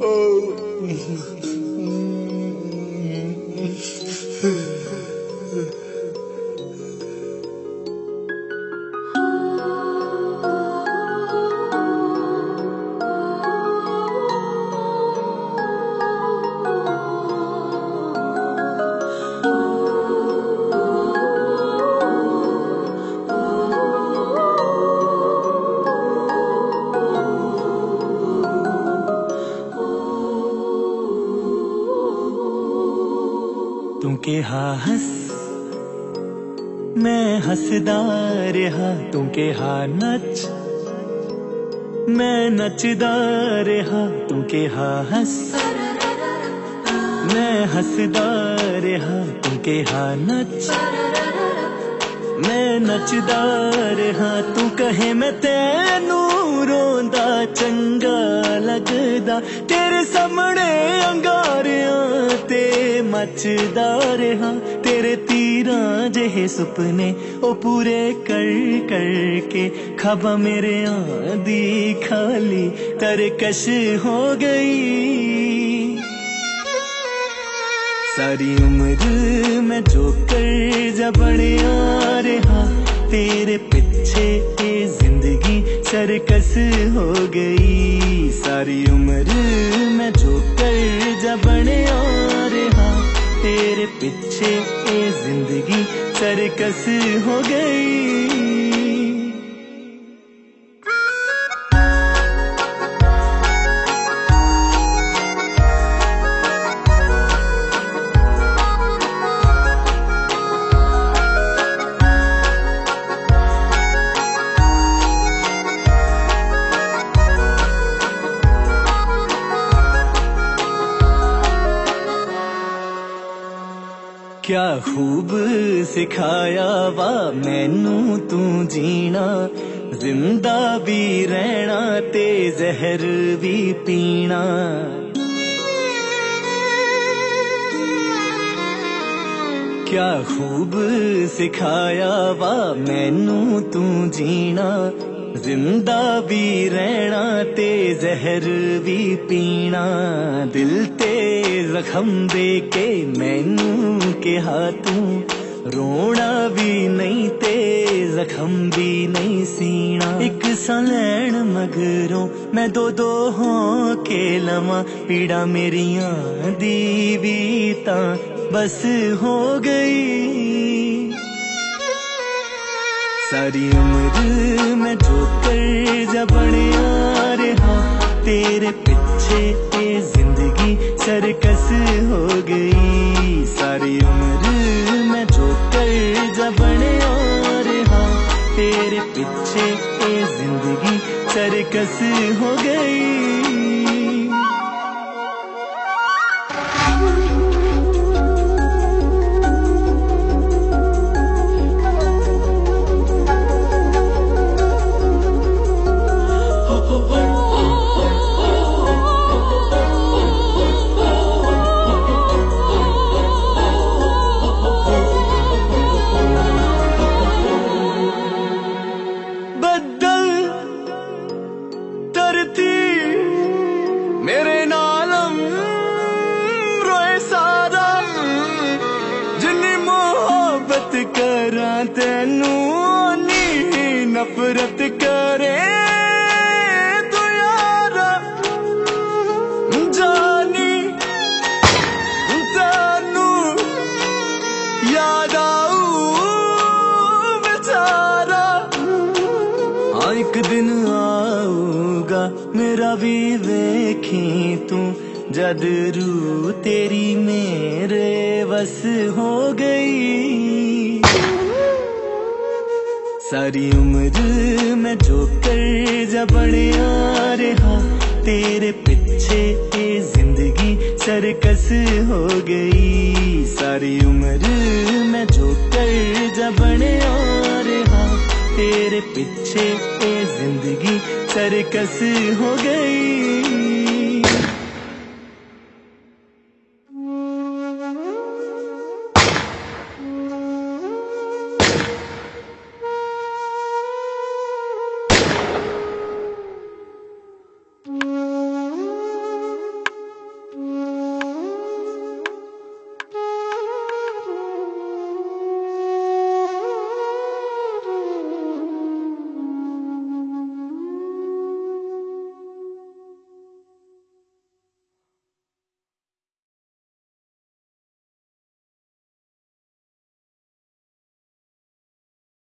Oh. ਤੂੰ ਕਿਹਾ ਹੱਸ ਮੈਂ ਹੱਸਦਾ ਰਿਹਾ ਤੂੰ ਕਿਹਾ ਨੱਚ ਮੈਂ ਨੱਚਦਾ ਰਿਹਾ ਤੂੰ ਕਿਹਾ ਹੱਸ ਮੈਂ ਹੱਸਦਾ ਰਿਹਾ ਤੂੰ ਕਿਹਾ ਨੱਚ ਮੈਂ ਨੱਚਦਾ ਰਿਹਾ ਤੂੰ ਕਹੇ ਮੈਂ ਤੈਨੂੰ ਰੋਂਦਾ ਚੰਗਾ ਲੱਗਦਾ ਤੇਰੇ ਸਾਹਮਣੇ ਅੰਗਾਰਿਆਂ ਤੇ ਮੱਚਦਾ ਰਹਾ ਤੇਰੇ ਤੀਰਾਂ ਜਿਹੇ ਸੁਪਨੇ ਉਹ ਪੂਰੇ ਕਰ ਕਰ ਕੇ ਖਬਾ ਮੇਰੇ ਆਂਦੀ ਖਾਲੀ ਤਰਕਸ਼ ਹੋ ਗਈ ਸਾਰੀ ਉਮਰ ਮੈਂ ਜੋ ਕਰ ਜਾ ਬਣਿਆ ਰਹਾ ਤੇਰੇ ਪਿੱਛੇ ਇਹ सरकस हो गई। सारी उम्र मैं जो कर और हाँ तेरे पीछे ये ज़िंदगी सरकस हो गई। ਕਿਆ ਖੂਬ ਸਿਖਾਇਆ ਵਾ, ਮੈਨੂੰ ਤੂੰ ਜੀਣਾ। ਜ਼ਿੰਦਾ ਵੀ ਰਹਿਣਾ ਤੇ ਜ਼ਹਿਰ ਵੀ ਪੀਣਾ। ਕਿਆ ਖੂਬ ਸਿਖਾਇਆ ਵਾ, ਮੈਨੂੰ ਤੂੰ ਜੀਣਾ। ਜ਼ਿੰਦਾ ਵੀ ਰਹਿਣਾ ਤੇ ਜ਼ਹਿਰ ਵੀ ਪੀਣਾ। ਦਿਲ ਤੇ ਜ਼ਖਮ ਦੇ ਕੇ ਮੈਨੂੰ किहा तू रोना भी नहीं ते जखम भी नहीं सीना। एक सा मगरों, मैं दो दो हो के लवा पीड़ा मेरिया दी बस हो गई। सारी उम्र मैं जो कर जा बढ़िया रहा, तेरे पीछे सर्कस हो गई सारी उम्र मैं जोकर जबने और हाँ तेरे पीछे ये ज़िंदगी सर्कस हो गई oh, oh, oh. oh. ਨਫ਼ਰਤ ਕਰਾਂ, ਤੈਨੂੰ ਨੀ ਨਫ਼ਰਤ ਕਰੇ। ਯਾਰਾ ਜਾਨੀ, ਤੈਨੂੰ ਯਾਦ ਆਉ ਇੱਕ ਦਿਨ ਆਊਗਾ, ਮੇਰਾ ਵੀ ਵੇਖੀ ਤੂੰ, ਜਦ ਰੂ ਤੇਰੀ ਮੇਰੇ ਵਸ ਹੋ ਗਈ। सारी उम्र मैं जो कर जा बढ़िया रहा तेरे पीछे ये ज़िंदगी सरकस हो गई। सारी उम्र मैं जो कर जा बढ़िया रहा तेरे पीछे ये ज़िंदगी सरकस हो गई।